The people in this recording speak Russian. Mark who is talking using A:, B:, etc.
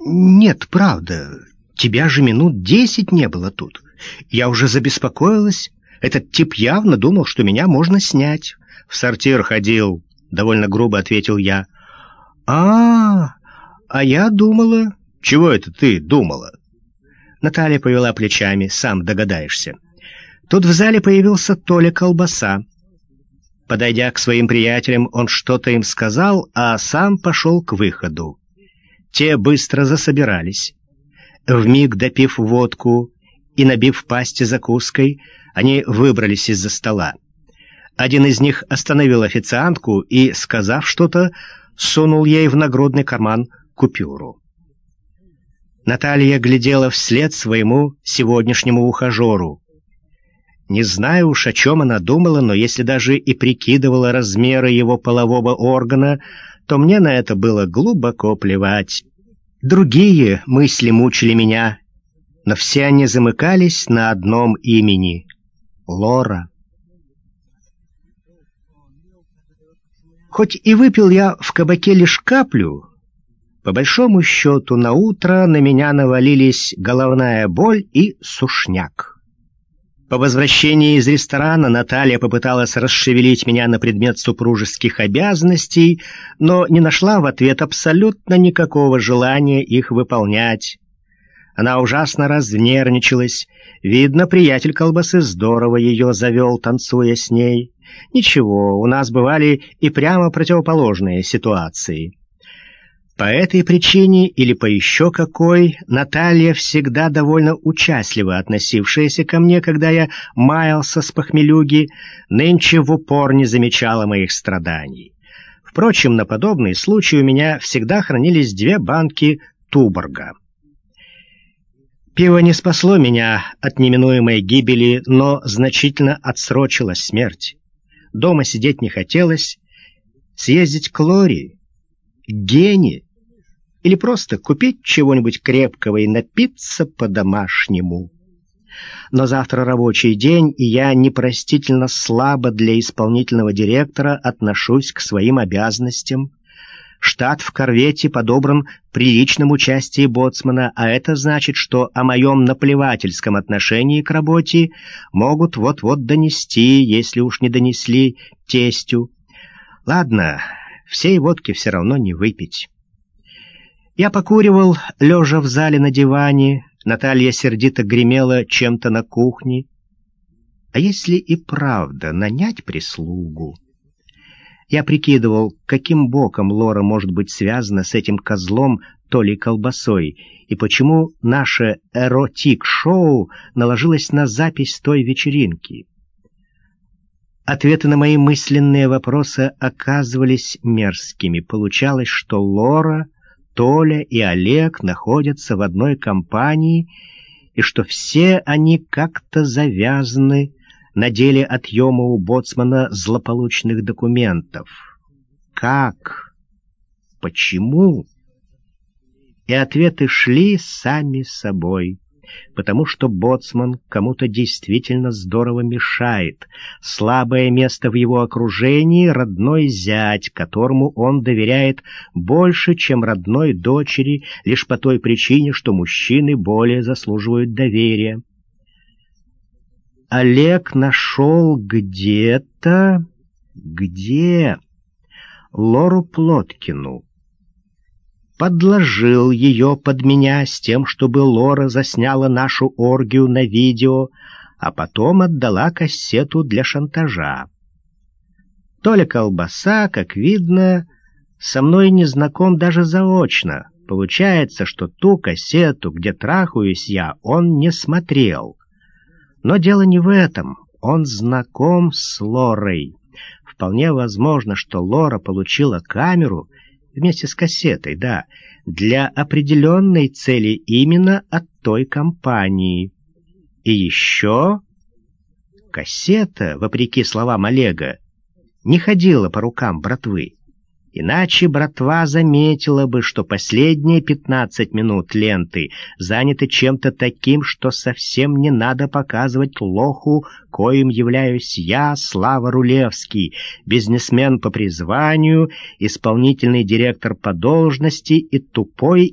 A: Нет, правда. Тебя же минут десять не было тут. Я уже забеспокоилась. Этот тип явно думал, что меня можно снять. В сортир ходил, довольно грубо ответил я. А, а я думала... Чего это ты думала? Наталья повела плечами, сам догадаешься. Тут в зале появился Толя Колбаса. Подойдя к своим приятелям, он что-то им сказал, а сам пошел к выходу. Те быстро засобирались. Вмиг допив водку и набив пасти закуской, они выбрались из-за стола. Один из них остановил официантку и, сказав что-то, сунул ей в нагрудный карман купюру. Наталья глядела вслед своему сегодняшнему ухажеру. Не знаю уж, о чем она думала, но если даже и прикидывала размеры его полового органа, то мне на это было глубоко плевать. Другие мысли мучили меня, но все они замыкались на одном имени — Лора. Хоть и выпил я в кабаке лишь каплю, по большому счету на утро на меня навалились головная боль и сушняк. По возвращении из ресторана Наталья попыталась расшевелить меня на предмет супружеских обязанностей, но не нашла в ответ абсолютно никакого желания их выполнять. Она ужасно разнервничалась. Видно, приятель колбасы здорово ее завел, танцуя с ней. Ничего, у нас бывали и прямо противоположные ситуации. По этой причине или по еще какой, Наталья всегда довольно участливо относившаяся ко мне, когда я маялся с похмелюги, нынче в упор не замечала моих страданий. Впрочем, на подобный случай у меня всегда хранились две банки Туборга. Пиво не спасло меня от неминуемой гибели, но значительно отсрочило смерть. Дома сидеть не хотелось, съездить к Лори гений, или просто купить чего-нибудь крепкого и напиться по-домашнему. Но завтра рабочий день, и я непростительно слабо для исполнительного директора отношусь к своим обязанностям. Штат в корвете подобран при личном участии боцмана, а это значит, что о моем наплевательском отношении к работе могут вот-вот донести, если уж не донесли, тестю. Ладно, всей водки все равно не выпить. Я покуривал, лежа в зале на диване, Наталья сердито гремела чем-то на кухне. А если и правда нанять прислугу? Я прикидывал, каким боком Лора может быть связана с этим козлом Толей Колбасой, и почему наше эротик-шоу наложилось на запись той вечеринки. Ответы на мои мысленные вопросы оказывались мерзкими. Получалось, что Лора, Толя и Олег находятся в одной компании, и что все они как-то завязаны на деле отъема у боцмана злополучных документов. Как? Почему? И ответы шли сами собой потому что боцман кому-то действительно здорово мешает. Слабое место в его окружении — родной зять, которому он доверяет больше, чем родной дочери, лишь по той причине, что мужчины более заслуживают доверия. Олег нашел где-то... Где? Лору Плоткину подложил ее под меня с тем, чтобы Лора засняла нашу оргию на видео, а потом отдала кассету для шантажа. Толя Колбаса, как видно, со мной не знаком даже заочно. Получается, что ту кассету, где трахаюсь я, он не смотрел. Но дело не в этом. Он знаком с Лорой. Вполне возможно, что Лора получила камеру вместе с кассетой, да, для определенной цели именно от той компании. И еще кассета, вопреки словам Олега, не ходила по рукам братвы. Иначе братва заметила бы, что последние пятнадцать минут ленты заняты чем-то таким, что совсем не надо показывать лоху, коим являюсь я, Слава Рулевский, бизнесмен по призванию, исполнительный директор по должности и тупой